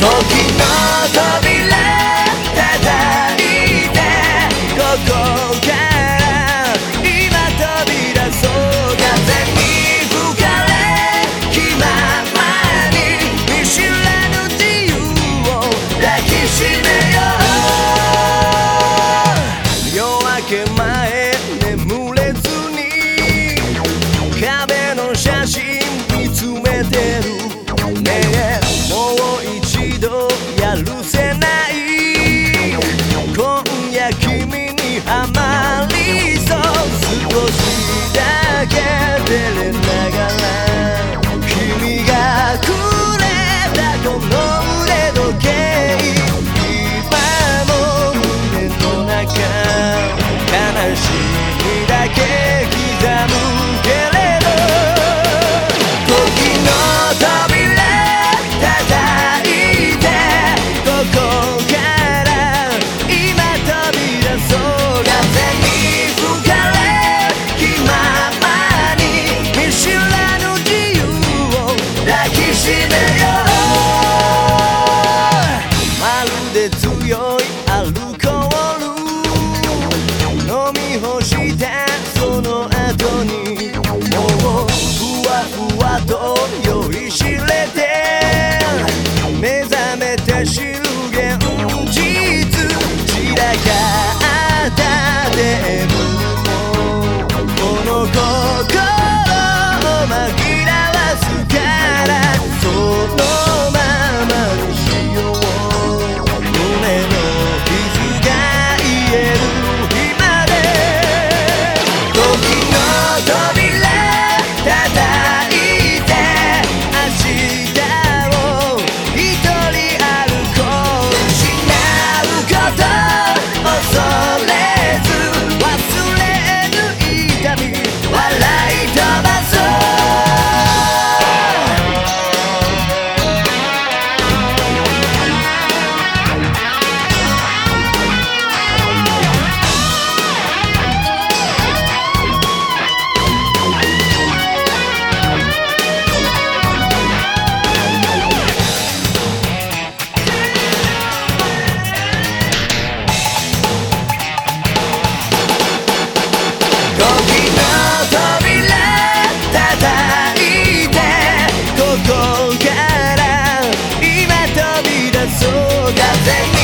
Talking feeling. 解したその後にもうふわふわと酔いしれて目覚めた知る現実散らかったでもこの声 melting